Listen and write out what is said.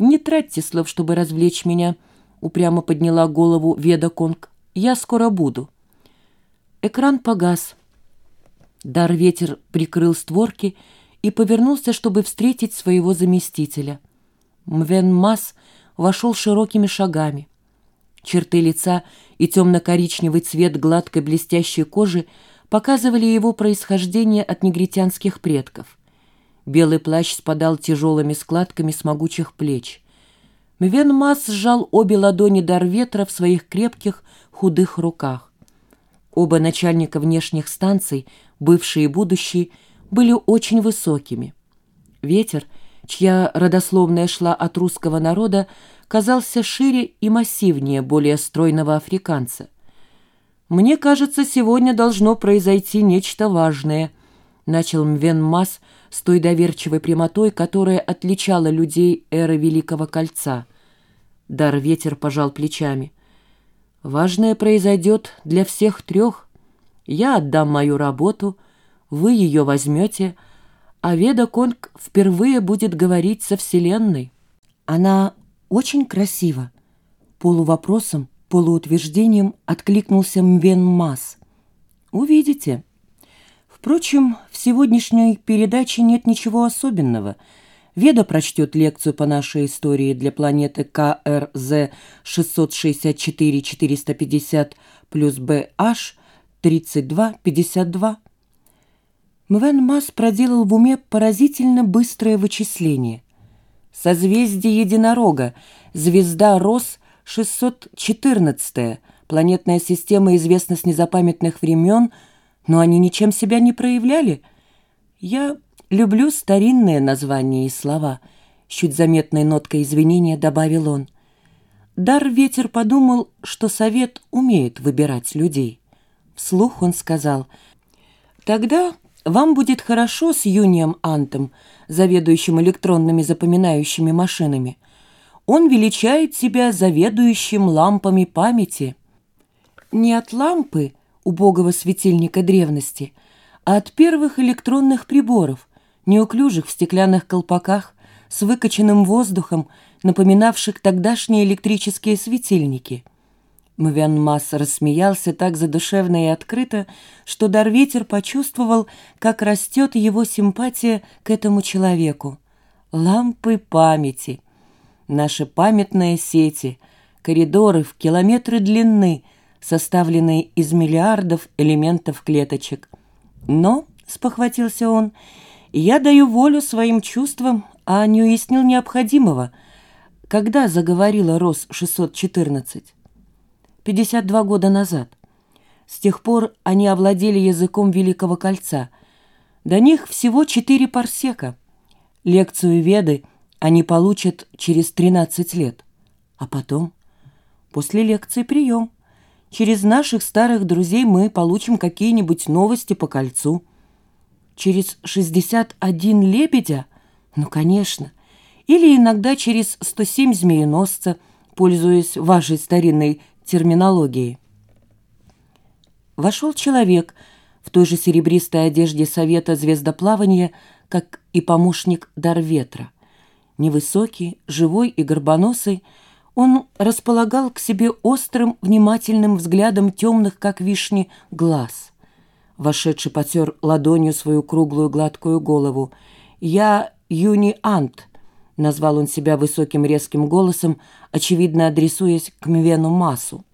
«Не тратьте слов, чтобы развлечь меня», — упрямо подняла голову Веда Конг. «Я скоро буду». Экран погас. Дар ветер прикрыл створки и повернулся, чтобы встретить своего заместителя. Мвен Мас вошел широкими шагами. Черты лица и темно-коричневый цвет гладкой блестящей кожи показывали его происхождение от негритянских предков. Белый плащ спадал тяжелыми складками с могучих плеч. Мвен Мас сжал обе ладони дар ветра в своих крепких, худых руках. Оба начальника внешних станций, бывшие и будущие, были очень высокими. Ветер, чья родословная шла от русского народа, казался шире и массивнее более стройного африканца. «Мне кажется, сегодня должно произойти нечто важное», — начал Мвен Мас с той доверчивой прямотой, которая отличала людей эры Великого Кольца. Дар ветер пожал плечами. «Важное произойдет для всех трех. Я отдам мою работу, вы ее возьмете, а Веда Конг впервые будет говорить со Вселенной. Она очень красива». Полувопросом, полуутверждением откликнулся Мвен Мас. «Увидите». Впрочем, сегодняшней передаче нет ничего особенного. Веда прочтет лекцию по нашей истории для планеты КРЗ 664-450 плюс BH 3252. Мвен Мас проделал в уме поразительно быстрое вычисление. Созвездие Единорога, звезда Рос 614, планетная система известна с незапамятных времен – но они ничем себя не проявляли. Я люблю старинные названия и слова, чуть заметной ноткой извинения добавил он. Дар ветер подумал, что совет умеет выбирать людей. Вслух он сказал, «Тогда вам будет хорошо с Юнием Антом, заведующим электронными запоминающими машинами. Он величает себя заведующим лампами памяти». Не от лампы, убогого светильника древности, а от первых электронных приборов, неуклюжих в стеклянных колпаках, с выкачанным воздухом, напоминавших тогдашние электрические светильники. Мвян Масс рассмеялся так задушевно и открыто, что Дарветер почувствовал, как растет его симпатия к этому человеку. Лампы памяти. Наши памятные сети, коридоры в километры длины — составленный из миллиардов элементов клеточек. Но, — спохватился он, — я даю волю своим чувствам, а не уяснил необходимого. Когда заговорила РОС-614? 52 года назад. С тех пор они овладели языком Великого Кольца. До них всего четыре парсека. Лекцию Веды они получат через 13 лет. А потом? После лекции прием. Через наших старых друзей мы получим какие-нибудь новости по кольцу. Через 61 лебедя? Ну, конечно. Или иногда через 107 змееносца, пользуясь вашей старинной терминологией. Вошел человек в той же серебристой одежде Совета звездоплавания, как и помощник Дарветра. Невысокий, живой и горбоносый, он располагал к себе острым, внимательным взглядом темных, как вишни, глаз. Вошедший потер ладонью свою круглую гладкую голову. «Я Юни Ант», — назвал он себя высоким резким голосом, очевидно адресуясь к Мвену Масу.